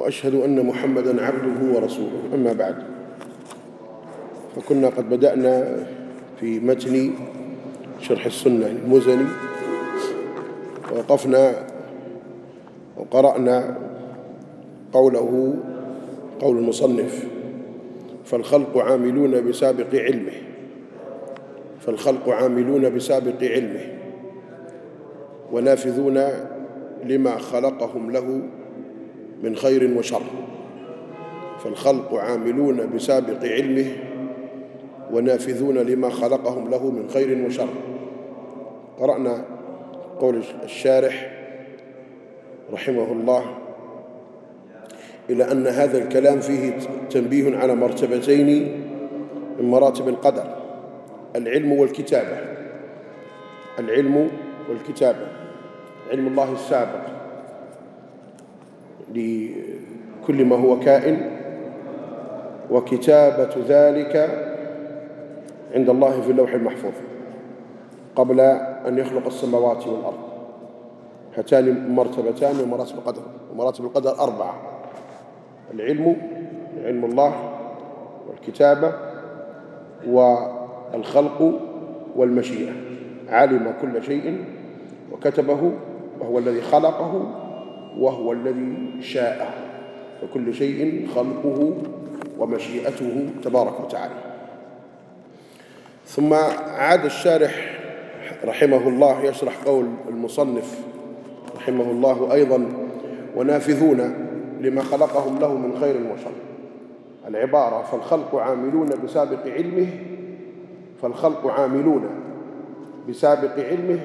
وأشهد أن محمدا عبده ورسوله. أما بعد فكنا قد بدأنا في متن شرح السنة المزني ووقفنا وقرأنا قوله قول المصنف فالخلق عاملون بسابق علمه فالخلق عاملون بسابق علمه ونافذون لما خلقهم له من خير وشر. فالخلق عاملون بسابق علمه ونافذون لما خلقهم له من خير وشر. قرأنا قول الشارح رحمه الله إلى أن هذا الكلام فيه تنبيه على مرتبتين من مراتب القدر العلم والكتابة. العلم والكتابة علم الله السابق. لكل ما هو كائن وكتابة ذلك عند الله في اللوح المحفوظ قبل أن يخلق السماوات والأرض. هاتان مرتبتان من مراتب القدر ومراتب القدر أربعة العلم علم الله والكتابة والخلق والمشيئة. علم كل شيء وكتبه وهو الذي خلقه وهو الذي شاءه فكل شيء خلقه ومشيئته تبارك وتعالى. ثم عاد الشارح رحمه الله يشرح قول المصنف رحمه الله أيضا ونافذون لما خلقهم له من خير وشر. العبارة فالخلق عاملون بسابق علمه فالخلق عاملون بسابق علمه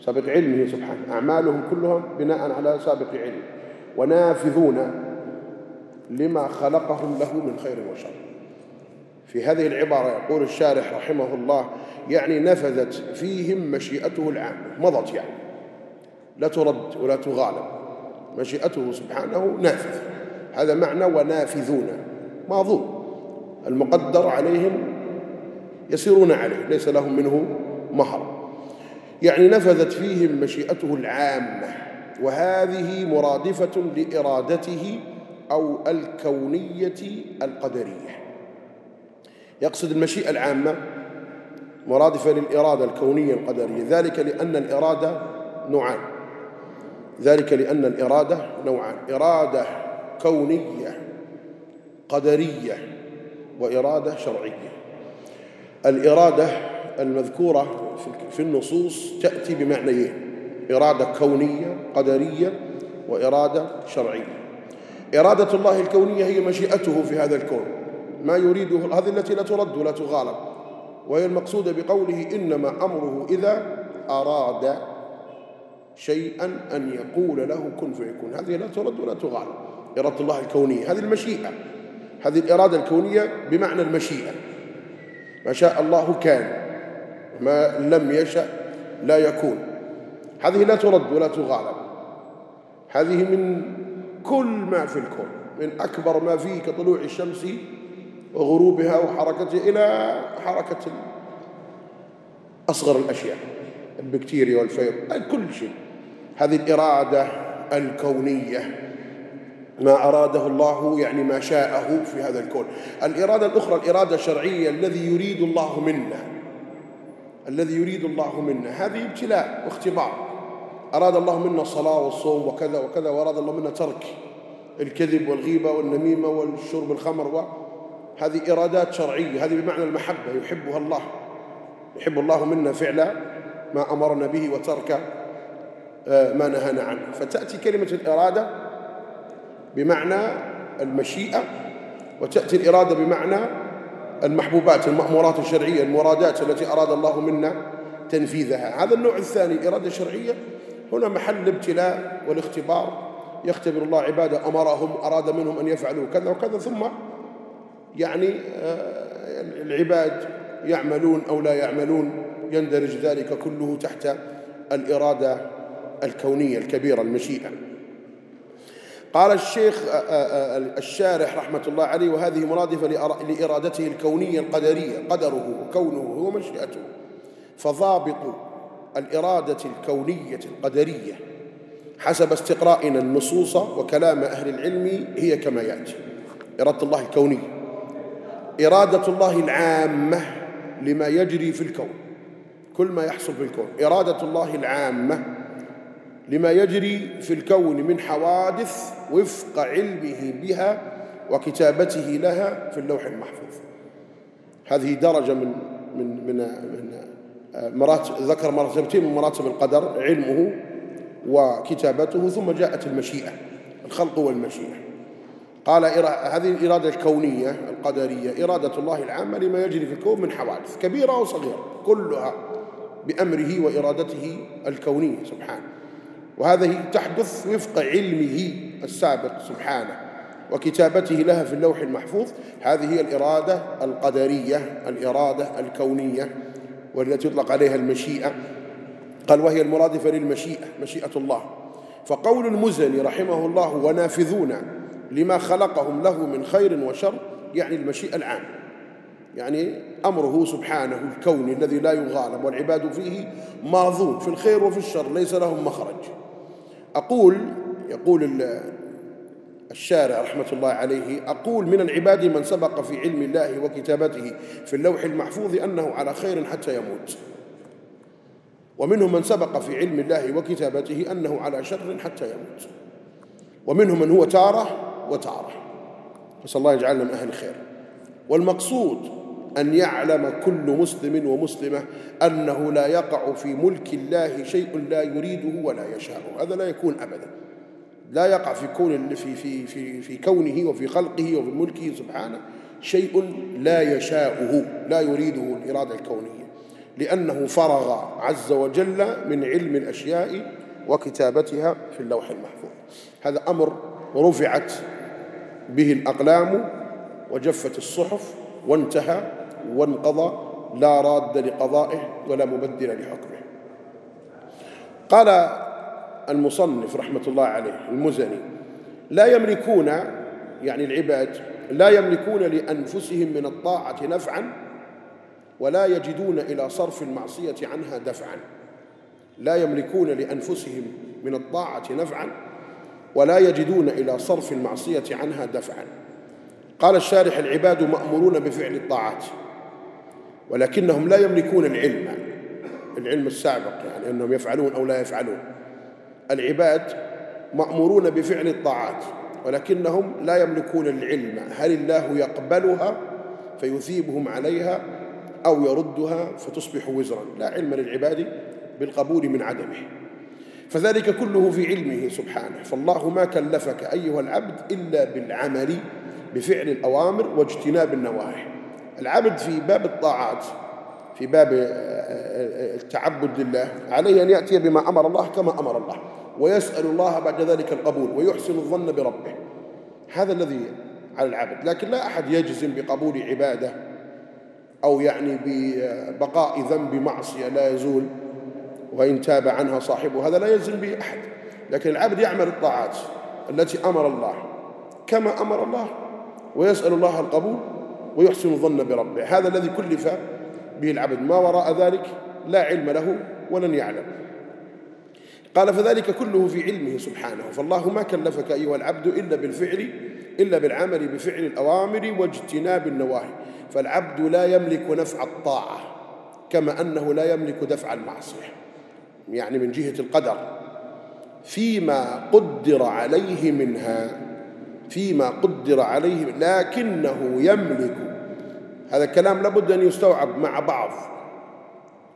سابق علمه سبحانه أعمالهم كلها بناء على سابق علم. ونافذون لما خلقهم له من خير وشر. في هذه العبارة يقول الشارح رحمه الله يعني نفذت فيهم مشيئته العامة. مضت يعني. لا ترد ولا تغالب. مشيئته سبحانه نافذ. هذا معنى ونافذون. ماضون. المقدر عليهم يسيرون عليه. ليس لهم منه مهر. يعني نفذت فيهم مشيئته العامة وهذه مرادفة لإرادته أو الكونية القدرية. يقصد المشيئة العامة مرادفة للإرادة الكونية القدرية ذلك لأن الإرادة نوعان. ذلك لأن الإرادة نوعان إرادة كونية قدرية وإرادة شرعية. الإرادة المذكورة في النصوص تأتي بمعنيين إرادة كونية قدرية وإرادة شرعية. إرادة الله الكونية هي مشيئته في هذا الكون. ما يريده هذه التي لا ترد ولا تغالب. وهي المقصودة بقوله إنما أمره إذا أراد شيئا أن يقول له كن فيكون. هذه لا ترد ولا تغالب. إرادة الله الكونية هذه المشيئة. هذه الإرادة الكونية بمعنى المشيئة. ما شاء الله كان. ما لم يشأ لا يكون. هذه لا ترد ولا تغالب. هذه من كل ما في الكون من أكبر ما فيه كطلوع الشمس وغروبها وحركتها إلى حركة أصغر الأشياء البكتيريا والفيض كل شيء. هذه الإرادة الكونية. ما أراده الله يعني ما شاءه في هذا الكون. الإرادة الأخرى الإرادة الشرعية الذي يريد الله منا. الذي يريد الله منا. هذه ابتلاء واختبار. أراد الله منا الصلاة والصوم وكذا وكذا وأراد الله منا ترك الكذب والغيبة والنميمة والشرب الخمر هذه إرادات شرعية. هذه بمعنى المحبة يحبها الله. يحب الله منا فعل ما أمرنا به وترك ما نهانا عنه. فتأتي كلمة الإرادة بمعنى المشيئة وتأتي الإرادة بمعنى المحبوبات المأمورات الشرعية المرادات التي أراد الله منا تنفيذها. هذا النوع الثاني الإرادة الشرعية هنا محل الابتلاء والاختبار. يختبر الله عباده أمرهم أراد منهم أن يفعلوا كذا وكذا ثم يعني آه، العباد يعملون أو لا يعملون. يندرج ذلك كله تحت الإرادة الكونية الكبيرة المشيئة. قال الشيخ آه، آه، الشارح رحمة الله عليه وهذه مرادفة لإرادته الكونية القدرية قدره وكونه هو مشيئته فضابط الإرادة الكونية القدرية حسب استقرائنا النصوص وكلام أهل العلم هي كما يأتي. إرادة الله الكونية. إرادة الله العامة لما يجري في الكون كل ما يحصل في الكون. إرادة الله العامة لما يجري في الكون من حوادث وفق علمه بها وكتابته لها في اللوح المحفوظ. هذه درجة من من من من مراتب ذكر مرتبتين من مراتب القدر علمه وكتابته ثم جاءت المشيئة الخلق والمشيئة. قال هذه الإرادة الكونية القدرية إرادة الله العامة لما يجري في الكون من حوادث كبيرة أو صغيرة كلها بأمره وإرادته الكونية سبحانه. وهذه تحدث وفق علمه السابق سبحانه وكتابته لها في اللوح المحفوظ. هذه هي الإرادة القدرية الإرادة الكونية والتي يطلق عليها المشيئة. قال وهي المرادفة للمشيئة مشيئة الله. فقول المزني رحمه الله ونافذون لما خلقهم له من خير وشر يعني المشيئة العامة يعني أمره سبحانه الكوني الذي لا يغالب والعباد فيه ماضون في الخير وفي الشر ليس لهم مخرج. أقول يقول الشارع رحمة الله عليه أقول من العباد من سبق في علم الله وكتابته في اللوح المحفوظ أنه على خير حتى يموت. ومنهم من سبق في علم الله وكتابته أنه على شر حتى يموت. ومنهم من هو تارة وتارة. نسأل الله يجعلنا من أهل الخير. والمقصود أن يعلم كل مسلم ومسلمة أنه لا يقع في ملك الله شيء لا يريده ولا يشاءه هذا لا يكون أبدا. لا يقع في كون في في في في كونه وفي خلقه وفي ملكه سبحانه شيء لا يشاؤه لا يريده الإرادة الكونية. لأنه فرغ عز وجل من علم الأشياء وكتابتها في اللوح المحفوظ. هذا أمر رفعت به الأقلام وجفت الصحف وانتهى وانقضى لا راد لقضائه ولا مبدل لحكمه. قال المصنف رحمة الله عليه المزني لا يملكون يعني العباد لا يملكون لأنفسهم من الطاعة نفعا ولا يجدون إلى صرف المعصية عنها دفعا. لا يملكون لأنفسهم من الطاعة نفعا ولا يجدون إلى صرف المعصية عنها دفعا. قال الشارح العباد مأمورون بفعل الطاعات. ولكنهم لا يملكون العلم العلم السابق يعني أنهم يفعلون أو لا يفعلون. العباد مأمورون بفعل الطاعات ولكنهم لا يملكون العلم. هل الله يقبلها فيثيبهم عليها أو يردها فتصبح وزرا؟ لا علم للعباد بالقبول من عدمه. فذلك كله في علمه سبحانه. فالله ما كلفك أيها العبد إلا بالعمل بفعل الأوامر واجتناب النواهي. العبد في باب الطاعات في باب التعبد لله عليه أن يأتي بما أمر الله كما أمر الله ويسأل الله بعد ذلك القبول ويحسن الظن بربه. هذا الذي على العبد. لكن لا أحد يجزم بقبول عبادة أو يعني ببقاء ذنب معصية لا يزول وإن تاب عنها صاحبه هذا لا يلزم به أحد. لكن العبد يعمل الطاعات التي أمر الله كما أمر الله ويسأل الله القبول ويحسن الظن بربه. هذا الذي كلف به العبد. ما وراء ذلك لا علم له ولن يعلم. قال فذلك كله في علمه سبحانه. فالله ما كلفك أيها العبد إلا بالفعل إلا بالعمل بفعل الأوامر واجتناب النواهي. فالعبد لا يملك نفع الطاعة كما أنه لا يملك دفع المعصية. يعني من جهة القدر. فيما قدر عليه منها فيما قدر عليه لكنه يملك. هذا الكلام لابد أن يستوعب مع بعض.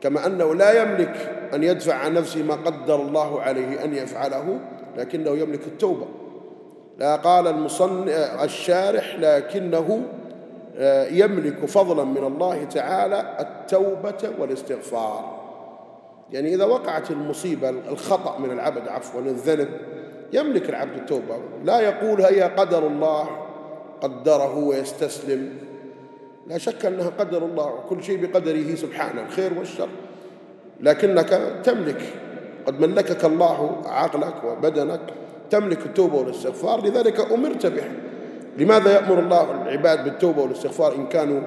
كما أنه لا يملك أن يدفع عن نفسه ما قدر الله عليه أن يفعله لكنه يملك التوبة. لا قال المصن الشارح لكنه آه، يملك فضلا من الله تعالى التوبة والاستغفار. يعني إذا وقعت المصيبة الخطأ من العبد عفوا الذنب يملك العبد التوبة. لا يقول هي قدر الله قدره ويستسلم. لا شك أنها قدر الله وكل شيء بقدره سبحانه الخير والشر. لكنك تملك قد ملكك الله عقلك وبدنك تملك التوبة والاستغفار. لذلك أمرت به. لماذا يأمر الله العباد بالتوبة والاستغفار إن كانوا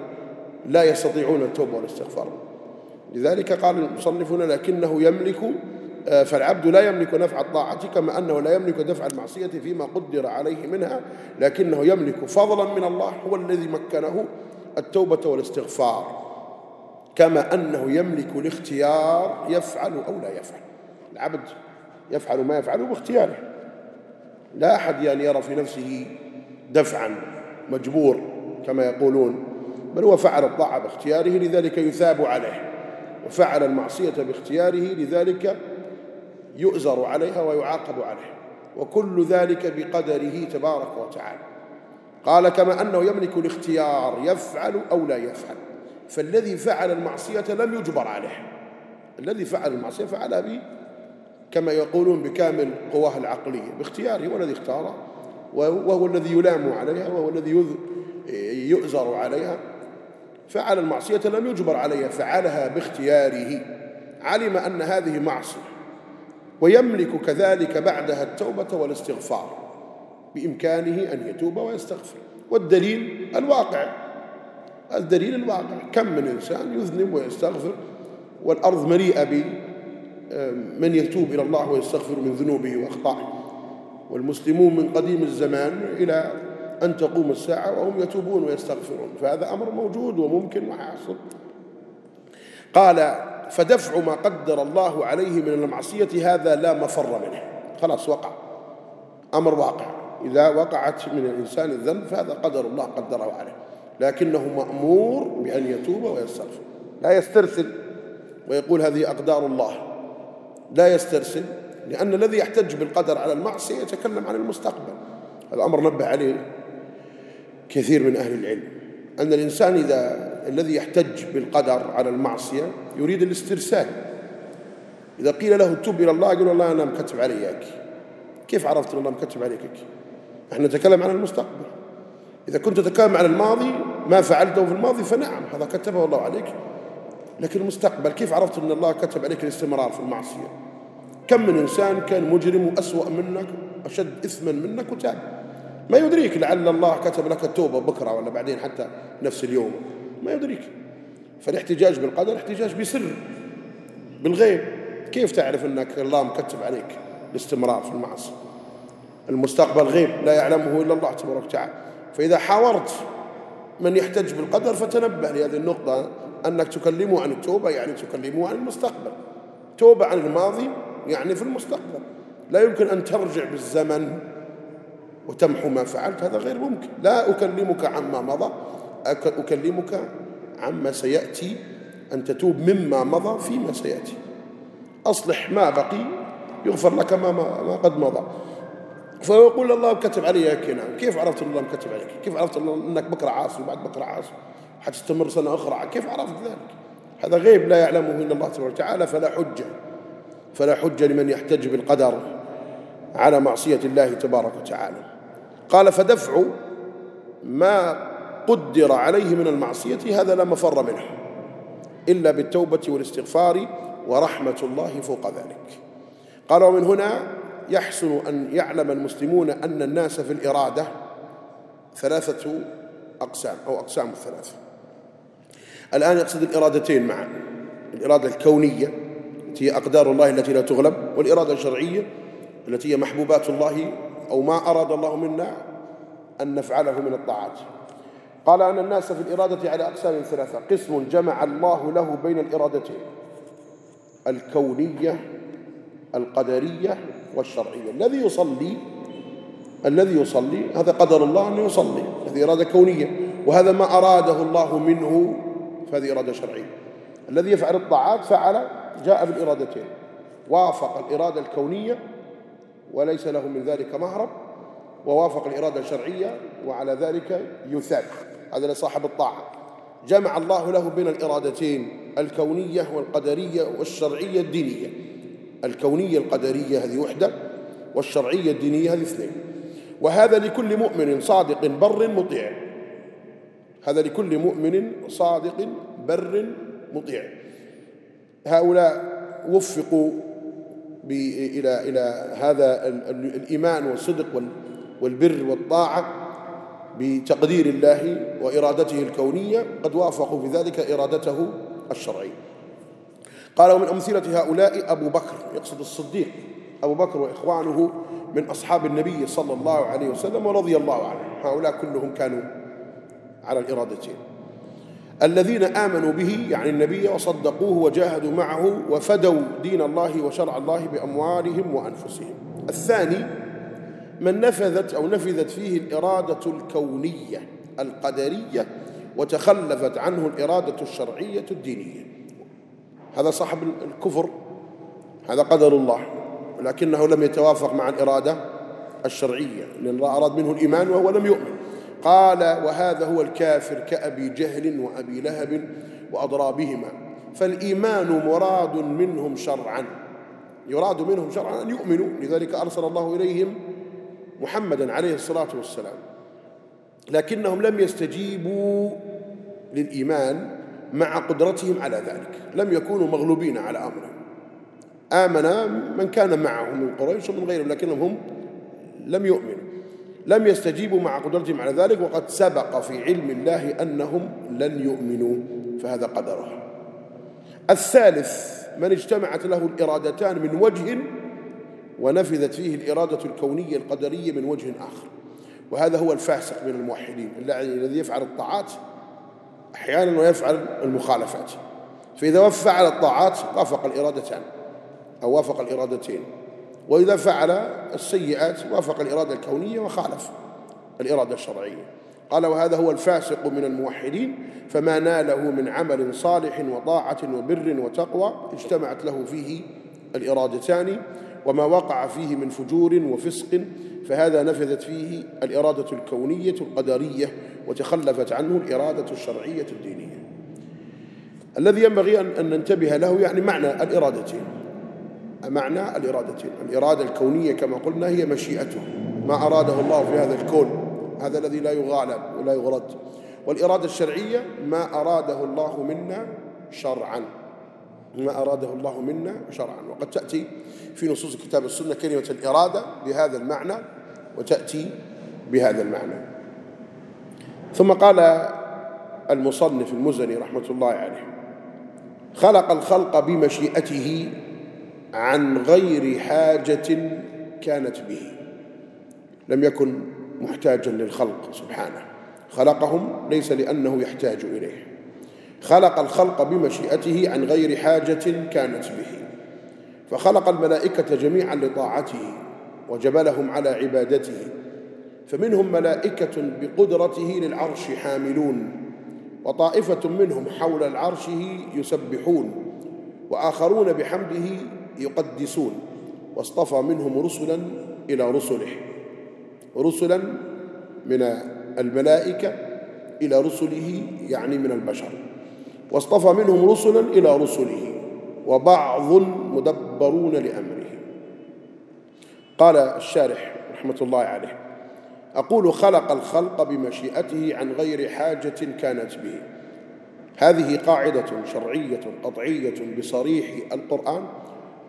لا يستطيعون التوبة والاستغفار؟ لذلك قال المصنفون لكنه يملك فالعبد لا يملك نفع الطاعة كما أنه لا يملك دفع المعصية فيما قدر عليه منها لكنه يملك فضلا من الله هو الذي مكنه التوبة والاستغفار. كما أنه يملك الاختيار يفعل أو لا يفعل. العبد يفعل ما يفعله باختياره. لا أحد يعني يرى في نفسه دفعا مجبور كما يقولون بل هو فعل الطاعة باختياره لذلك يثاب عليه وفعل المعصية باختياره لذلك يؤزر عليها ويعاقب عليه وكل ذلك بقدره تبارك وتعالى. قال كما أنه يملك الاختيار يفعل أو لا يفعل. فالذي فعل المعصية لم يجبر عليه. الذي فعل المعصية فعلها به كما يقولون بكامل قواه العقلية باختياره هو الذي اختاره وهو الذي يلام عليها وهو الذي يؤزر عليها. فعل المعصية لم يجبر عليها فعلها باختياره. علم أن هذه معصية. ويملك كذلك بعدها التوبة والاستغفار بإمكانه أن يتوب ويستغفر. والدليل الواقع الدليل الواقع. كم من إنسان يذنب ويستغفر والأرض مليئة بمن يتوب إلى الله ويستغفر من ذنوبه وأخطائه. والمسلمون من قديم الزمان إلى أن تقوم الساعة وهم يتوبون ويستغفرون. فهذا أمر موجود وممكن وحاصل. قال فدفع ما قدر الله عليه من المعصية هذا لا مفر منه. خلاص وقع. أمر واقع. إذا وقعت من الإنسان الذنب فهذا قدر الله قدره عليه. لكنه مأمور بأن يتوب ويستغفر. لا يسترسل. ويقول هذه أقدار الله. لا يسترسل لأن الذي يحتج بالقدر على المعصية يتكلم عن المستقبل. هذا أمر نبه عليه كثير من أهل العلم. أن الإنسان إذا الذي يحتج بالقدر على المعصية يريد الاسترسال. إذا قيل له توب إلى الله يقول الله أنا مكتب عليك. كيف عرفت أن الله مكتب عليك؟ إحنا نتكلم عن المستقبل. إذا كنت تتكلم عن الماضي ما فعلته في الماضي فنعم هذا كتبه الله عليك. لكن المستقبل كيف عرفت أن الله كتب عليك الاستمرار في المعصية؟ كم من إنسان كان مجرم وأسوأ منك أشد إثما منك وتاب ما يدريك لعل الله كتب لك التوبة بكرة ولا بعدين حتى نفس اليوم. ما يدريك. فالاحتجاج بالقدر احتجاج بسر بالغيب. كيف تعرف أنك الله مكتب عليك الاستمرار في المعصية المستقبل غيب لا يعلمه إلا الله تبارك وتعالى. فإذا حاورت من يحتج بالقدر فتنبه لهذه النقطة أنك تكلمه عن التوبة يعني تكلمه عن المستقبل. توبة عن الماضي يعني في المستقبل. لا يمكن أن ترجع بالزمن وتمحو ما فعلت هذا غير ممكن. لا أكلمك عما مضى أكلمك عما سيأتي أن تتوب مما مضى فيما سيأتي. أصلح ما بقي يغفر لك ما, ما قد مضى. فيقول الله كتب علي كنا كيف عرفت الله كتب عليك؟ كيف عرفت الله أنك بكرة عاصي وبعد بكرة عاصي؟ حتستمر سنة أخرى. كيف عرفت ذلك؟ هذا غيب لا يعلمه إلا الله تبارك وتعالى فلا حجة. فلا حجة لمن يحتج بالقدر على معصية الله تبارك وتعالى. قال فدفع ما قدر عليه من المعصية هذا لا مفر منه إلا بالتوبة والاستغفار ورحمة الله فوق ذلك. قال ومن هنا يحسن أن يعلم المسلمون أن الناس في الإرادة ثلاثة أقسام أو أقسام الثلاثة. الآن يقصد الإرادتين معا الإرادة الكونية التي هي أقدار الله التي لا تغلب والإرادة الشرعية التي هي محبوبات الله أو ما أراد الله منا أن نفعله من الطاعات. قال أن الناس في الإرادة على أقسام ثلاثة. قسم جمع الله له بين الإرادتين. الكونية القدرية والشرعية. الذي يصلي الذي يصلي هذا قدر الله أنه يصلي. هذه إرادة كونية. وهذا ما أراده الله منه فهذه إرادة شرعية. الذي يفعل الطاعات فعل جاء بالإرادتين. وافق الإرادة الكونية وليس له من ذلك مهرب ووافق الإرادة الشرعية وعلى ذلك يثاب. هذا لصاحب الطاعة. جمع الله له بين الإرادتين الكونية والقدرية والشرعية الدينية. الكونية القدرية هذه وحدة والشرعية الدينية هذه اثنين. وهذا لكل مؤمن صادق بر مطيع. هذا لكل مؤمن صادق بر مطيع. هؤلاء وفقوا إلى إلى هذا الإيمان والصدق والبر والطاعة. بتقدير الله وإرادته الكونية قد وافقوا في ذلك إرادته الشرعية. قال ومن أمثلة هؤلاء أبو بكر يقصد الصديق أبو بكر وإخوانه من أصحاب النبي صلى الله عليه وسلم ورضي الله عنه. هؤلاء كلهم كانوا على الإرادتين. الذين آمنوا به يعني النبي وصدقوه وجاهدوا معه وفدوا دين الله وشرع الله بأموالهم وأنفسهم. الثاني من نفذت أو نفذت فيه الإرادة الكونية القدرية وتخلفت عنه الإرادة الشرعية الدينية. هذا صاحب الكفر هذا قدر الله ولكنه لم يتوافق مع الإرادة الشرعية لأن الله أراد منه الإيمان وهو لم يؤمن. قال وهذا هو الكافر كأبي جهل وأبي لهب وأضرابهما فالإيمان مراد منهم شرعا يراد منهم شرعا أن يؤمنوا لذلك أرسل الله إليهم محمدا عليه الصلاة والسلام. لكنهم لم يستجيبوا للإيمان مع قدرتهم على ذلك. لم يكونوا مغلوبين على أمره آمن من كان معه من قريش ومن غيرهم لكنهم هم لم يؤمنوا. لم يستجيبوا مع قدرتهم على ذلك وقد سبق في علم الله أنهم لن يؤمنوا فهذا قدره. الثالث من اجتمعت له الإرادتان من وجه ونفذت فيه الإرادة الكونية القدرية من وجه آخر. وهذا هو الفاسق من الموحدين الذي يفعل الطاعات أحيانا ويفعل المخالفات. فإذا فعل الطاعات وافق الإرادتان أو وافق الإرادتين. وإذا فعل السيئات وافق الإرادة الكونية وخالف الإرادة الشرعية. قال وهذا هو الفاسق من الموحدين فما ناله من عمل صالح وطاعة وبر وتقوى اجتمعت له فيه الإرادتان وما وقع فيه من فجور وفسق فهذا نفذت فيه الإرادة الكونية القدرية وتخلفت عنه الإرادة الشرعية الدينية. الذي ينبغي أن ننتبه له يعني معنى الإرادتين. معنى الإرادتين. الإرادة الكونية كما قلنا هي مشيئته. ما أراده الله في هذا الكون هذا الذي لا يغالب ولا يغرد. والإرادة الشرعية ما أراده الله منا شرعا. ما أراده الله منا شرعا. وقد تأتي في نصوص كتاب السنة كلمة الإرادة بهذا المعنى وتأتي بهذا المعنى. ثم قال المصنف المزني رحمة الله عليه خلق الخلق بمشيئته عن غير حاجة كانت به لم يكن محتاجا للخلق سبحانه. خلقهم ليس لأنه يحتاج إليه. خلق الخلق بمشيئته عن غير حاجة كانت به. فخلق الملائكة جميعا لطاعته وجبلهم على عبادته. فمنهم ملائكة بقدرته للعرش حاملون وطائفة منهم حول العرشه يسبحون وآخرون بحمده يقدسون. واصطفى منهم رسلا إلى رسله. رسلا من الملائكة إلى رسله يعني من البشر. واصطفى منهم رسلا إلى رسله وبعض مدبرون لأمره. قال الشارح رحمة الله عليه أقول خلق الخلق بمشيئته عن غير حاجة كانت به. هذه قاعدة شرعية قطعية بصريح القرآن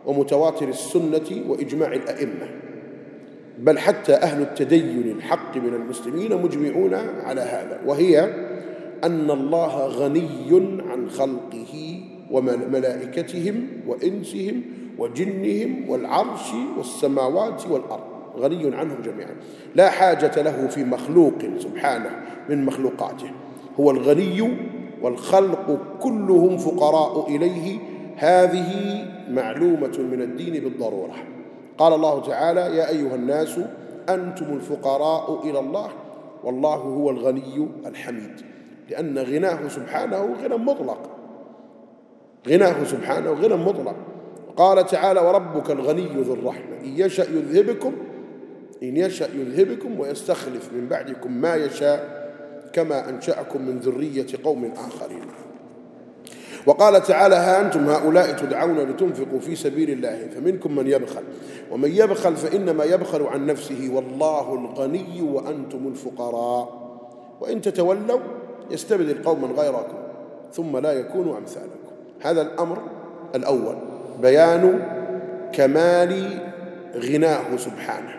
ومتواتر السنة وإجماع الأئمة. بل حتى أهل التدين الحق من المسلمين مجمعون على هذا وهي أن الله غني خلقه وملائكتهم وإنسهم وجنهم والعرش والسماوات والأرض. غني عنهم جميعا. لا حاجة له في مخلوق سبحانه من مخلوقاته. هو الغني والخلق كلهم فقراء إليه. هذه معلومة من الدين بالضرورة. قال الله تعالى يا أيها الناس أنتم الفقراء إلى الله والله هو الغني الحميد. لأن غناه سبحانه غنى مطلق. غناه سبحانه غنى مطلق. قال تعالى وربك الغني ذو الرحمة. إن يشأ يذهبكم إن يشأ يذهبكم ويستخلف من بعدكم ما يشاء كما أنشأكم من ذرية قوم آخرين. وقال تعالى ها أنتم هؤلاء تدعون لتنفقوا في سبيل الله فمنكم من يبخل. ومن يبخل فإنما يبخل عن نفسه والله الغني وأنتم الفقراء. وإن تتولوا يستبدل قوما غيركم ثم لا يكونوا أمثالكم. هذا الأمر الأول. بيان كمال غناه سبحانه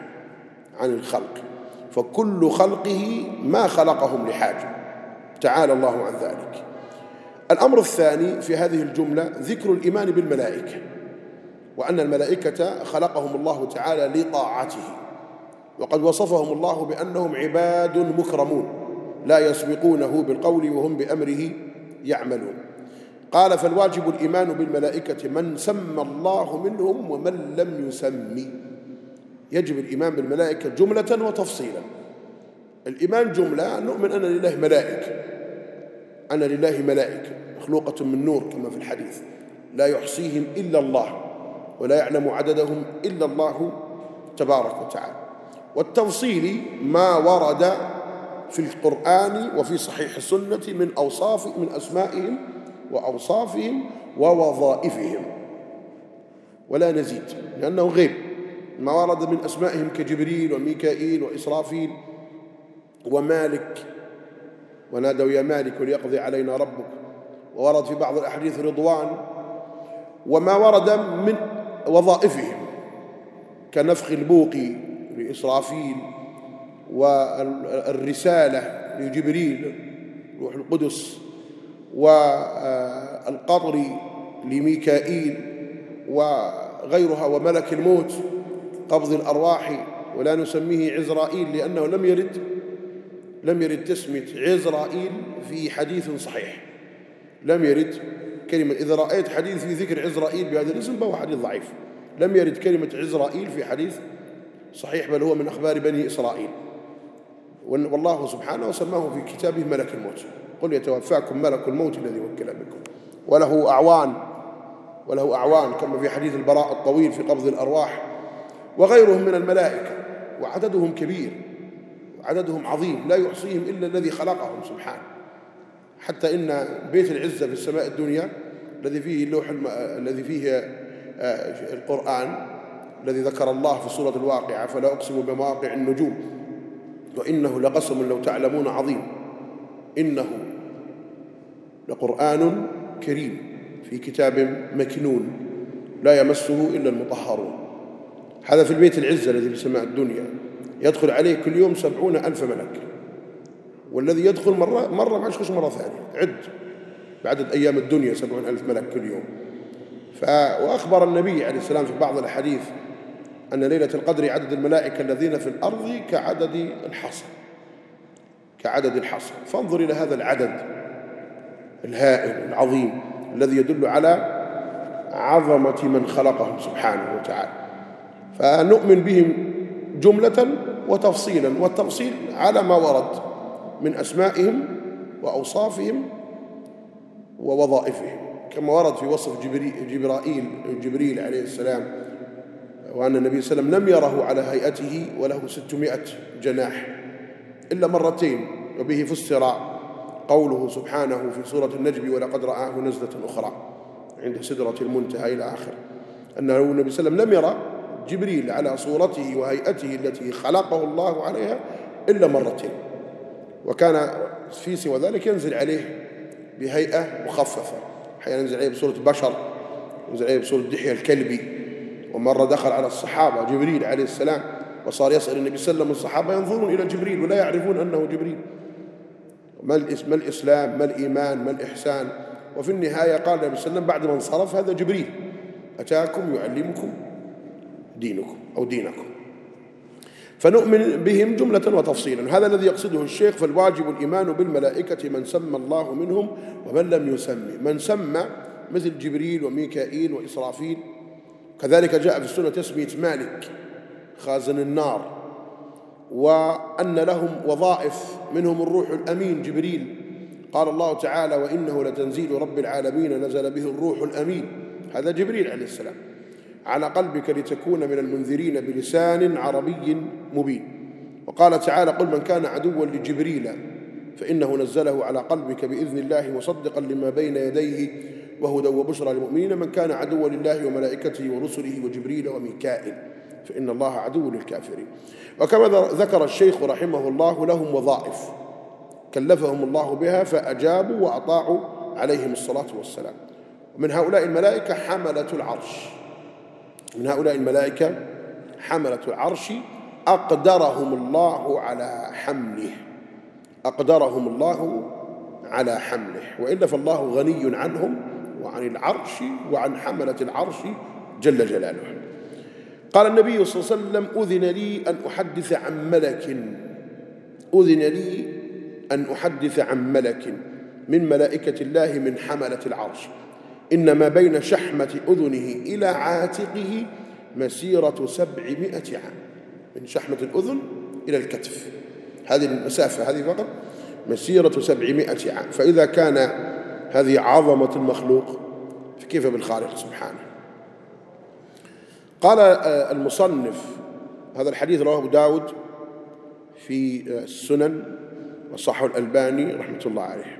عن الخلق. فكل خلقه ما خلقهم لحاجة. تعالى الله عن ذلك. الأمر الثاني في هذه الجملة ذكر الإيمان بالملائكة. وأن الملائكة خلقهم الله تعالى لطاعته. وقد وصفهم الله بأنهم عباد مكرمون. لا يسبقونه بالقول وهم بأمره يعملون. قال فالواجب الإيمان بالملائكة من سمى الله منهم ومن لم يسمي. يجب الإيمان بالملائكة جملة وتفصيلا. الإيمان جملة نؤمن أن لله ملائكة. أن لله ملائكة مخلوقة من نور كما في الحديث. لا يحصيهم إلا الله ولا يعلم عددهم إلا الله تبارك وتعالى. والتفصيل ما ورد في القرآن وفي صحيح السنة من أوصاف من أسمائهم وأوصافهم ووظائفهم. ولا نزيد لأنه غيب. ما ورد من أسمائهم كجبريل وميكائيل وإسرافيل ومالك. ونادوا يا مالك ليقضي علينا ربك. وورد في بعض الأحاديث رضوان. وما ورد من وظائفهم كنفخ البوق لإسرافيل والرسالة لجبريل روح القدس والقطر لميكائيل وغيرها وملك الموت قبض الأرواح ولا نسميه عزرائيل لأنه لم يرد لم يرد تسمية عزرائيل في حديث صحيح. لم يرد كلمة إذا رأيت حديث في ذكر عزرائيل بهذا الاسم فهو حديث ضعيف. لم يرد كلمة عزرائيل في حديث صحيح بل هو من أخبار بني إسرائيل. والله سبحانه سماه في كتابه ملك الموت. قل يتوفاكم ملك الموت الذي وكل بكم وله أعوان وله أعوان كما في حديث البراء الطويل في قبض الأرواح. وغيرهم من الملائكة وعددهم كبير وعددهم عظيم. لا يحصيهم إلا الذي خلقهم سبحانه. حتى إن بيت العزة في السماء الدنيا الذي فيه اللوح الم... الذي فيه آه، القرآن الذي ذكر الله في سورة الواقعة فلا أقسم بمواقع النجوم. وإنه لقسم لو تعلمون عظيم. إنه لقرآن كريم في كتاب مكنون لا يمسه إلا المطهرون. هذا في البيت العزة الذي في سماء الدنيا. يدخل عليه كل يوم سبعون ألف ملك. والذي يدخل مرة مرة ما يخش مرة ثانية. عد. بعدد أيام الدنيا سبعون ألف ملك كل يوم. ف... وأخبر النبي عليه السلام في بعض الأحاديث أن ليلة القدر عدد الملائكة الذين في الأرض كعدد الحصى. كعدد الحصى. فانظر إلى هذا العدد الهائل العظيم الذي يدل على عظمة من خلقهم سبحانه وتعالى. فنؤمن بهم جملة وتفصيلا والتفصيل على ما ورد من أسمائهم وأوصافهم ووظائفهم. كما ورد في وصف جبرائيل جبريل عليه السلام وأن النبي صلى الله عليه وسلم لم يره على هيئته وله ستمائة جناح إلا مرتين وبه فسر قوله سبحانه في سورة النجم ولقد رآه نزلة أخرى عند سدرة المنتهى إلى آخر. أنه النبي صلى الله عليه وسلم لم يرى جبريل على صورته وهيئته التي خلقه الله عليها إلا مرتين. وكان في سوى ذلك ينزل عليه بهيئة مخففة. أحيانا ينزل عليه بصورة بشر ينزل عليه بصورة دحية الكلبي. ومرة دخل على الصحابة جبريل عليه السلام وصار يسأل النبي صلى الله عليه وسلم الصحابة ينظرون إلى جبريل ولا يعرفون أنه جبريل. ما الإسلام ما الإيمان ما الإحسان؟ وفي النهاية قال النبي صلى الله عليه وسلم بعد ما انصرف هذا جبريل أتاكم يعلمكم دينكم أو دينكم. فنؤمن بهم جملة وتفصيلا. هذا الذي يقصده الشيخ فالواجب الإيمان بالملائكة من سمى الله منهم ومن لم يسمي. من سمى مثل جبريل وميكائيل وإسرافيل كذلك جاء في السنة تسمية مالك خازن النار وأن لهم وظائف منهم الروح الأمين جبريل. قال الله تعالى وإنه لتنزيل رب العالمين نزل به الروح الأمين. هذا جبريل عليه السلام. على قلبك لتكون من المنذرين بلسان عربي مبين. وقال تعالى قل من كان عدوا لجبريل فإنه نزله على قلبك بإذن الله مصدقا لما بين يديه وهدى وبشرى للمؤمنين من كان عدوا لله وملائكته ورسله وجبريل وميكائيل. فإن الله عدو للكافرين. وكما ذكر الشيخ رحمه الله لهم وظائف كلفهم الله بها فأجابوا وأطاعوا عليهم الصلاة والسلام. ومن هؤلاء الملائكة حملة العرش. من هؤلاء الملائكة حملة العرش أقدرهم الله على حمله. أقدرهم الله على حمله. وإلا فالله غني عنهم وعن العرش وعن حملة العرش جل جلاله. قال النبي صلى الله عليه وسلم أذن لي أن أحدث عن ملك. أذن لي أن أحدث عن ملك من ملائكة الله من حملة العرش. إن ما بين شحمة أذنه إلى عاتقه مسيرة سبعمائة عام. من شحمة الأذن إلى الكتف. هذه المسافة هذه فقط مسيرة سبعمائة عام. فإذا كان هذه عظمة المخلوق فكيف بالخالق سبحانه؟ قال آه، المصنف هذا الحديث رواه داود في آه، السنن وصحه الألباني رحمة الله عليه.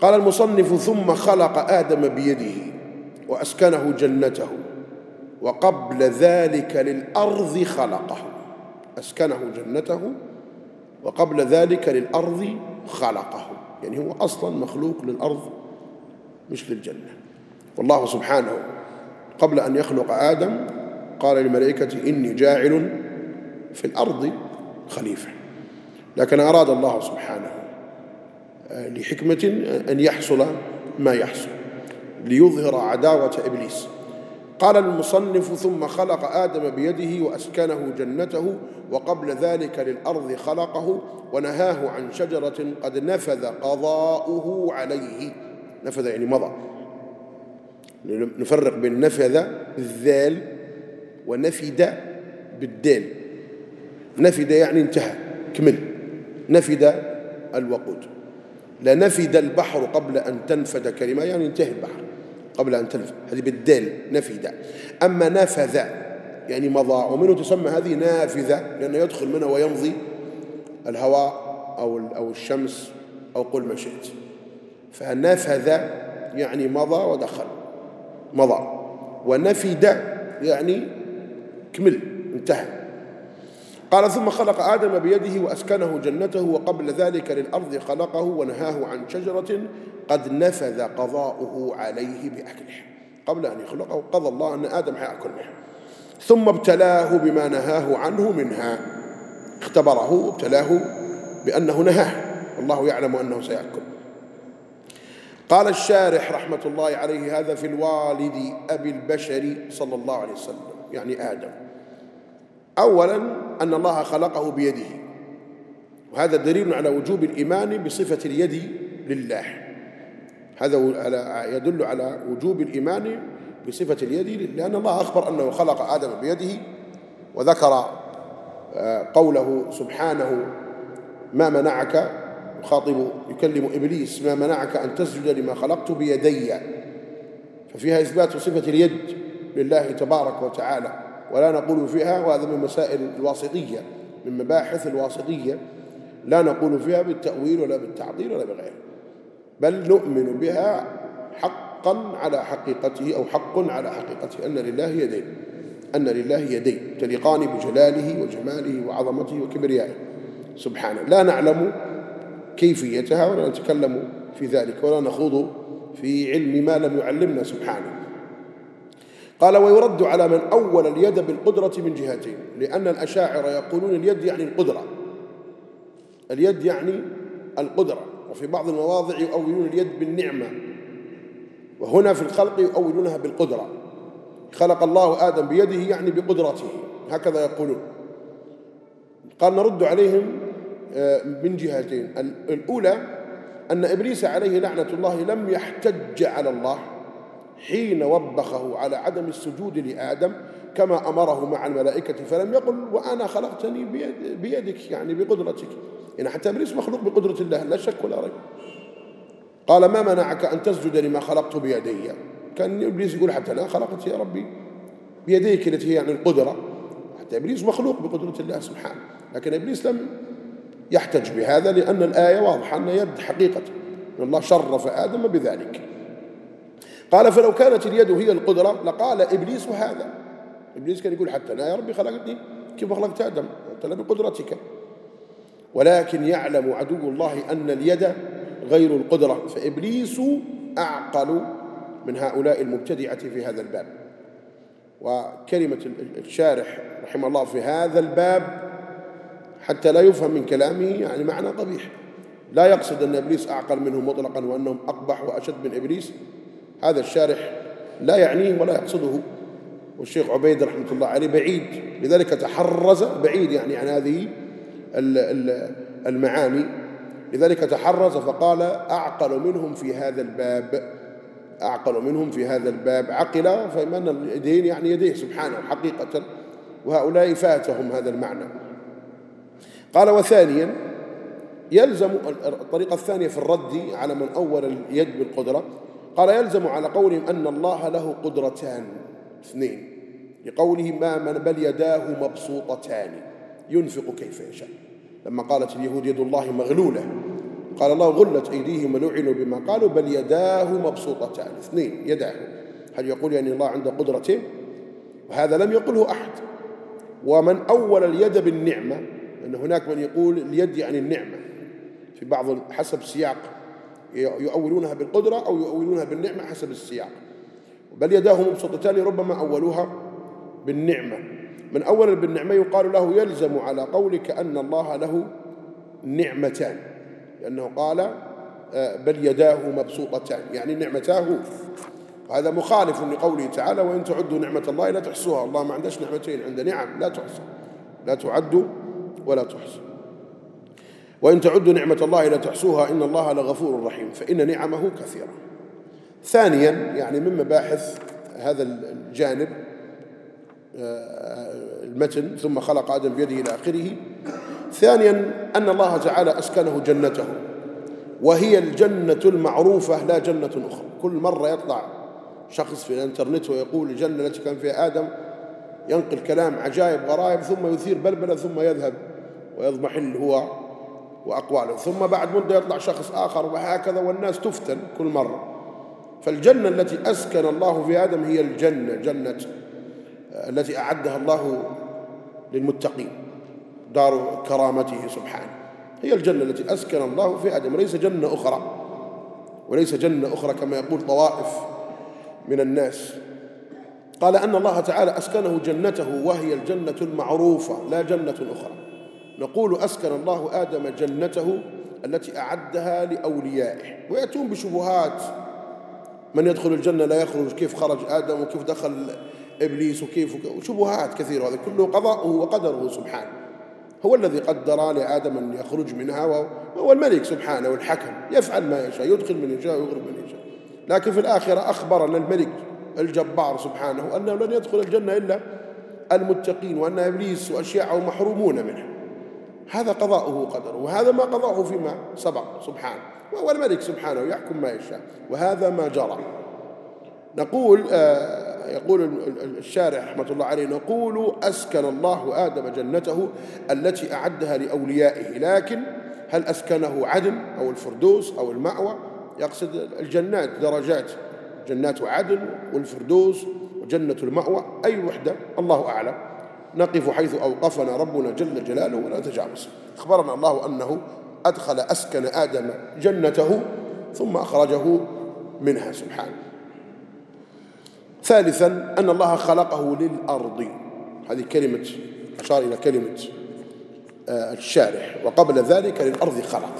قال المصنف ثم خلق آدم بيده وأسكنه جنته وقبل ذلك للأرض خلقه. أسكنه جنته وقبل ذلك للأرض خلقه. يعني هو أصلا مخلوق للأرض مش للجنة. والله سبحانه قبل أن يخلق آدم قال للملائكة إني جاعل في الأرض خليفة. لكن أراد الله سبحانه آه، لحكمة أن يحصل ما يحصل ليظهر عداوة إبليس. قال المصنف ثم خلق آدم بيده وأسكنه جنته وقبل ذلك للأرض خلقه ونهاه عن شجرة قد نفذ قضاؤه عليه. نفذ يعني مضى. نفرق بين نفذ بالذال ونفد بالدال. نفد يعني انتهى كمل. نفد الوقود. لا نفد البحر قبل أن تنفد كلمة يعني انتهى البحر. قبل أن تنفذ. هذه بالدال نفذ أما نفذ يعني مضى ومنه تسمى هذه نافذة لأنه يدخل منها ويمضي الهواء أو أو الشمس أو قل ما شئت. فنفذ يعني مضى ودخل. مضى. ونفد يعني كمل انتهى. قال ثم خلق آدم بيده وأسكنه جنته وقبل ذلك للأرض خلقه ونهاه عن شجرة قد نفذ قضاؤه عليه بأكله. قبل أن يخلقه قضى الله أن آدم حيأكل منها ثم ابتلاه بما نهاه عنه منها. اختبره ابتلاه بأنه نهاه. والله يعلم أنه سيأكل. قال الشارح رحمة الله عليه هذا في الوالد أبي البشر صلى الله عليه وسلم يعني آدم. أولا أن الله خلقه بيده وهذا دليل على وجوب الإيمان بصفة اليد لله. هذا يدل على وجوب الإيمان بصفة اليد لأن الله أخبر أنه خلق آدم بيده وذكر آه، قوله سبحانه ما منعك؟ يخاطب يكلم إبليس ما منعك أن تسجد لما خلقت بيدي؟ ففيها إثبات صفة اليد لله تبارك وتعالى. ولا نقول فيها وهذا من مسائل الواسطية من مباحث الواسطية لا نقول فيها بالتأويل ولا بالتعطيل ولا بغيره بل نؤمن بها حقا على حقيقته أو حق على حقيقته أن لله يدين أن لله يدين تليقان بجلاله وجماله وعظمته وكبريائه. سبحانه. لا نعلم كيفيتها ولا نتكلم في ذلك ولا نخوض في علم ما لم يعلمنا سبحانه. قال ويرد على من أول اليد بالقدرة من جهتين لأن الأشاعر يقولون اليد يعني القدرة. اليد يعني القدرة. وفي بعض المواضع يؤولون اليد بالنعمة. وهنا في الخلق يؤولونها بالقدرة. خلق الله آدم بيده يعني بقدرته. هكذا يقولون. قال نرد عليهم آه، من جهتين. الأولى أن إبليس عليه لعنة الله لم يحتج على الله. حين وبخه على عدم السجود لآدم كما أمره مع الملائكة فلم يقل وأنا خلقتني بيد بيدك يعني بقدرتك. يعني حتى إبليس مخلوق بقدرة الله لا شك ولا ريب. قال ما منعك أن تسجد لما خلقت بيدي؟ كان إبليس يقول حتى لا خلقت يا ربي بيديك التي هي يعني القدرة. حتى إبليس مخلوق بقدرة الله سبحانه. لكن إبليس لم يحتج بهذا لأن الآية واضحة أن يد حقيقة. الله شرف آدم بذلك. قال فلو كانت اليد هي القدرة لقال إبليس هذا. إبليس كان يقول حتى أنا يا ربي خلقتني كيف خلقت آدم؟ أنت بقدرتك. ولكن يعلم عدو الله أن اليد غير القدرة فإبليس أعقل من هؤلاء المبتدعة في هذا الباب. وكلمة الشارح رحمه الله في هذا الباب حتى لا يفهم من كلامه يعني معنى قبيح. لا يقصد أن إبليس أعقل منه مطلقا وأنهم أقبح وأشد من إبليس. هذا الشارح لا يعنيه ولا يقصده. والشيخ عبيد رحمة الله عليه بعيد لذلك تحرز بعيد يعني عن هذه المعاني لذلك تحرز فقال أعقل منهم في هذا الباب أعقل منهم في هذا الباب. عقل فمن اليدين يعني يديه سبحانه حقيقة وهؤلاء فاتهم هذا المعنى. قال وثانيا يلزم الطريقة الثانية في الرد على من أول اليد بالقدرة قال يلزم على قولهم أن الله له قدرتان اثنين. لقوله ما من بل يداه مبسوطتان. ينفق كيف يشاء. لما قالت اليهود يد الله مغلولة قال الله غلت أيديهم ولعنوا بما قالوا بل يداه مبسوطتان. اثنين يداه. هل يقول يعني الله عنده قدرتين؟ وهذا لم يقله أحد. ومن أول اليد بالنعمة أن هناك من يقول اليد يعني النعمة. في بعض حسب سياق يؤولونها بالقدرة أو يؤولونها بالنعمة حسب السياق. بل يداه مبسوطتان ربما أولوها بالنعمة. من أول بالنعمة يقال له يلزم على قولك أن الله له نعمتان. لأنه قال آه، بل يداه مبسوطتان. يعني نعمتاه وهذا مخالف لقوله تعالى وإن تعدوا نعمة الله لا تحصوها. الله ما عندش نعمتين عنده نعم لا تحصى. لا تعد ولا تحصى. وإن تعدوا نعمة الله لا تحصوها إن الله لغفور رحيم فإن نعمه كثيرة. ثانيا يعني من مباحث هذا الجانب آه، المتن ثم خلق آدم بيده إلى آخره. ثانيا أن الله تعالى أسكنه جنته وهي الجنة المعروفة لا جنة أخرى. كل مرة يطلع شخص في الإنترنت ويقول الجنة التي كان فيها آدم ينقل كلام عجائب غرائب ثم يثير بلبلة ثم يذهب ويضمحل هو وأقواله ثم بعد مدة يطلع شخص آخر وهكذا والناس تفتن كل مرة. فالجنة التي أسكن الله في آدم هي الجنة جنة التي أعدها الله للمتقين دار كرامته سبحانه. هي الجنة التي أسكن الله في آدم وليس جنة أخرى. وليس جنة أخرى كما يقول طوائف من الناس. قال أن الله تعالى أسكنه جنته وهي الجنة المعروفة لا جنة أخرى. نقول أسكن الله آدم جنته التي أعدها لأوليائه. ويأتون بشبهات. من يدخل الجنة لا يخرج. كيف خرج آدم وكيف دخل إبليس وكيف شبهات كثيرة. هذا كله قضاءه وقدره سبحانه. هو الذي قدر لآدم أن يخرج منها وهو الملك سبحانه والحكم. يفعل ما يشاء. يدخل من يشاء ويغرب من يشاء. لكن في الآخرة أخبرنا الملك الجبار سبحانه أنه لن يدخل الجنة إلا المتقين وأن إبليس وأشياعه محرومون منه هذا قضاؤه وقدره وهذا ما قضاه فيما سبق سبحانه وهو الملك سبحانه يحكم ما يشاء وهذا ما جرى. نقول آه، يقول الشارع رحمة الله عليه نقول أسكن الله آدم جنته التي أعدها لأوليائه لكن هل أسكنه عدن أو الفردوس أو المأوى؟ يقصد الجنات درجات جنات عدن والفردوس وجنة المأوى أي وحدة؟ الله أعلم. نقف حيث أوقفنا ربنا جل جلاله ولا تجاوز أخبرنا الله أنه أدخل أسكن آدم جنته ثم أخرجه منها. سبحانه ثالثا أن الله خلقه للأرض. هذه كلمة أشار إلى كلمة آه، الشارح. وقبل ذلك للأرض خلقه.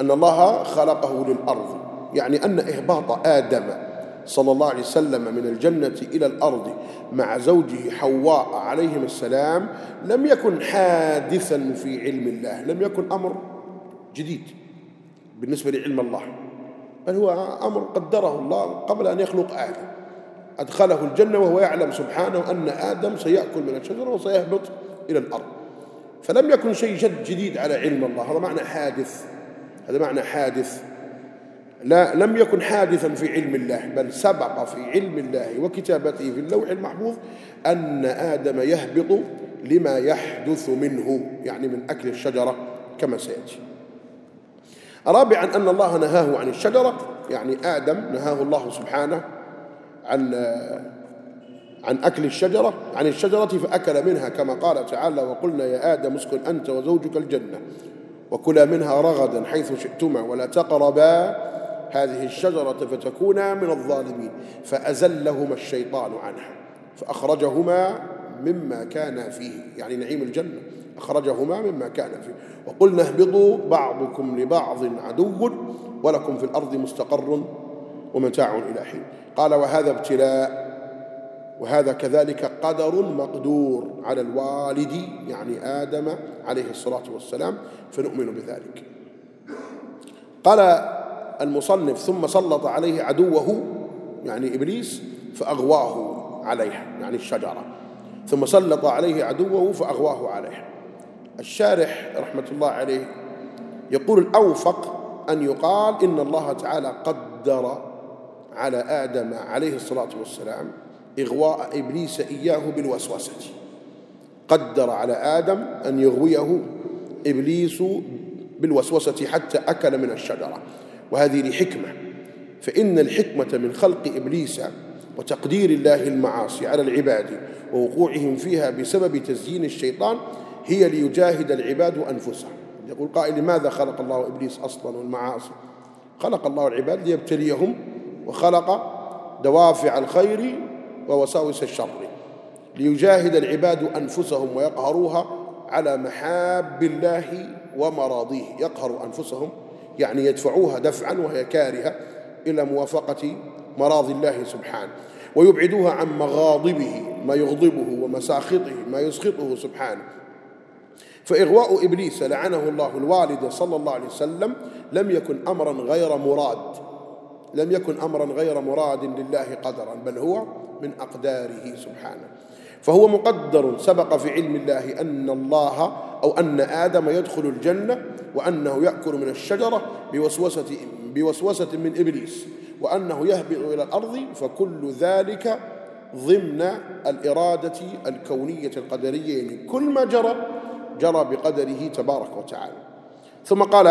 أن الله خلقه للأرض يعني أن إهباط آدم صلى الله عليه وسلم من الجنة إلى الأرض مع زوجه حواء عليهم السلام لم يكن حادثا في علم الله لم يكن أمر جديد بالنسبة لعلم الله بل هو أمر قدره الله قبل أن يخلق آدم. أدخله الجنة وهو يعلم سبحانه أن آدم سيأكل من الشجرة وسيهبط إلى الأرض. فلم يكن شيء جد جديد على علم الله هذا معنى حادث هذا معنى حادث. لا لم يكن حادثا في علم الله بل سبق في علم الله وكتابته في اللوح المحفوظ أن آدم يهبط لما يحدث منه يعني من أكل الشجرة كما سيأتي. رابعا أن الله نهاه عن الشجرة يعني آدم نهاه الله سبحانه عن عن أكل الشجرة عن الشجرة فأكل منها كما قال تعالى وقلنا يا آدم اسكن أنت وزوجك الجنة وكلا منها رغدا حيث شئتما ولا تقربا هذه الشجرة فتكونا من الظالمين فأزلهما الشيطان عنها فأخرجهما مما كان فيه يعني نعيم الجنة أخرجهما مما كان فيه وقلنا اهبطوا بعضكم لبعض عدو ولكم في الأرض مستقر ومتاع إلى حين. قال وهذا ابتلاء وهذا كذلك قدر مقدور على الوالد يعني آدم عليه الصلاة والسلام فنؤمن بذلك. قال المصنف ثم سلط عليه عدوه يعني إبليس فأغواه عليها يعني الشجرة. ثم سلط عليه عدوه فأغواه عليها. الشارح رحمة الله عليه يقول الأوفق أن يقال إن الله تعالى قدر على آدم عليه الصلاة والسلام إغواء إبليس إياه بالوسوسة. قدر على آدم أن يغويه إبليس بالوسوسة حتى أكل من الشجرة. وهذه لحكمة فإن الحكمة من خلق إبليس وتقدير الله المعاصي على العباد ووقوعهم فيها بسبب تزيين الشيطان هي ليجاهد العباد أنفسهم. يقول قائل لماذا خلق الله إبليس أصلا والمعاصي؟ خلق الله العباد ليبتليهم وخلق دوافع الخير ووساوس الشر ليجاهد العباد أنفسهم ويقهروها على محاب الله ومراضيه. يقهر أنفسهم يعني يدفعوها دفعا وهي كارهة إلى موافقة مراضي الله سبحانه ويبعدوها عن مغاضبه ما يغضبه ومساخطه ما يسخطه سبحانه. فإغواء إبليس لعنه الله الوالد صلى الله عليه وسلم لم يكن أمرا غير مراد لم يكن أمرا غير مراد لله قدرا بل هو من أقداره سبحانه. فهو مقدر سبق في علم الله أن الله أو أن آدم يدخل الجنة وأنه يأكل من الشجرة بوسوسة, بوسوسة من إبليس وأنه يهبط إلى الأرض فكل ذلك ضمن الإرادة الكونية القدرية يعني كل ما جرى جرى بقدره تبارك وتعالى. ثم قال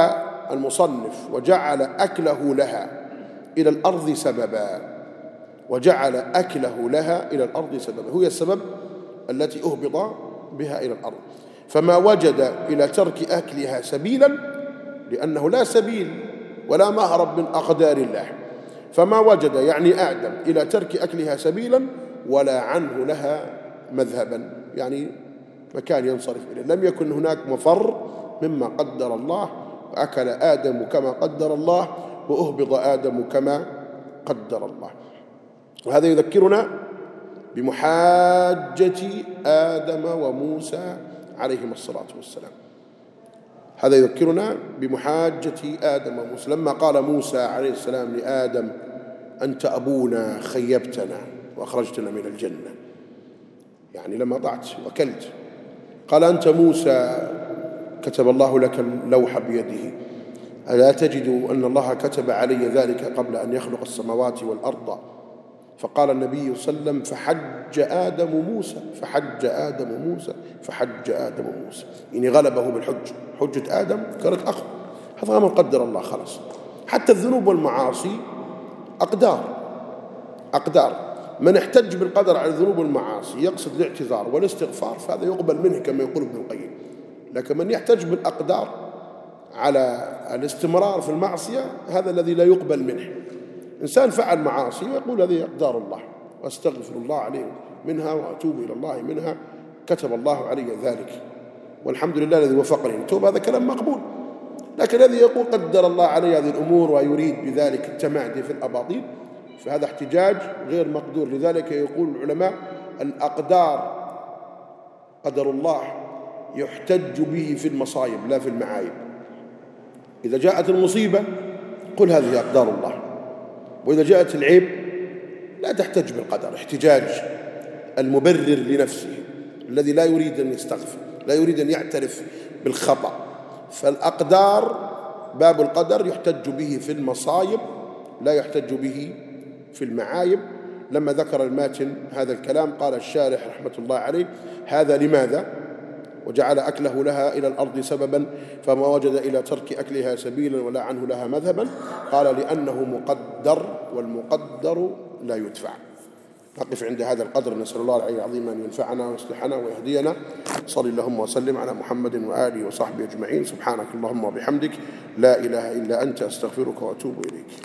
المصنف وجعل أكله لها إلى الأرض سببا. وجعل أكله لها إلى الأرض سببا. هي السبب التي أهبط بها إلى الأرض. فما وجد إلى ترك أكلها سبيلا لأنه لا سبيل ولا مهرب من أقدار الله. فما وجد يعني آدم إلى ترك أكلها سبيلا ولا عنه لها مذهبا. يعني مكان ينصرف إليه. لم يكن هناك مفر مما قدر الله وأكل آدم كما قدر الله وأهبط آدم كما قدر الله. وهذا يذكرنا بمحاجة آدم وموسى عليهما الصلاة والسلام. هذا يذكرنا بمحاجة آدم وموسى. لما قال موسى عليه السلام لآدم أنت أبونا خيبتنا وأخرجتنا من الجنة. يعني لما ضعت وكلت. قال أنت موسى كتب الله لك اللوح بيده. ألا تجد أن الله كتب علي ذلك قبل أن يخلق السماوات والأرض؟ فقال النبي صلى الله عليه وسلم فحج آدم موسى فحج آدم موسى فحج آدم موسى. يعني غلبه بالحج. حجة آدم كانت أخ هذا أمر قدر الله خلاص. حتى الذنوب والمعاصي أقدار. أقدار. من احتج بالقدر على الذنوب والمعاصي يقصد الاعتذار والاستغفار فهذا يقبل منه كما يقول ابن القيم. لكن من يحتج بالأقدار على الاستمرار في المعصية هذا الذي لا يقبل منه. إنسان فعل معاصي ويقول هذه أقدار الله وأستغفر الله عليه منها وأتوب إلى الله منها كتب الله علي ذلك. والحمد لله الذي وفقني التوب هذا كلام مقبول. لكن الذي يقول قدر الله علي هذه الأمور ويريد بذلك التمادي في الأباطيل فهذا احتجاج غير مقدور. لذلك يقول العلماء الأقدار قدر الله يحتج به في المصايب لا في المعايب. إذا جاءت المصيبة قل هذه أقدار الله. وإذا جاءت العيب لا تحتج بالقدر احتجاج المبرر لنفسه الذي لا يريد أن يستغفر لا يريد أن يعترف بالخطأ. فالأقدار باب القدر يحتج به في المصايب لا يحتج به في المعايب. لما ذكر الماتن هذا الكلام قال الشارح رحمة الله عليه هذا لماذا؟ وجعل أكله لها إلى الأرض سببا فما وجد إلى ترك أكلها سبيلا ولا عنه لها مذهبا. قال لأنه مقدر والمقدر لا يدفع. نقف عند هذا القدر. نسأل الله العلي العظيم أن ينفعنا ويصلحنا ويهدينا. صلى اللهم وسلم على محمد وآله وصحبه أجمعين. سبحانك اللهم وبحمدك. لا إله إلا أنت أستغفرك وأتوب إليك.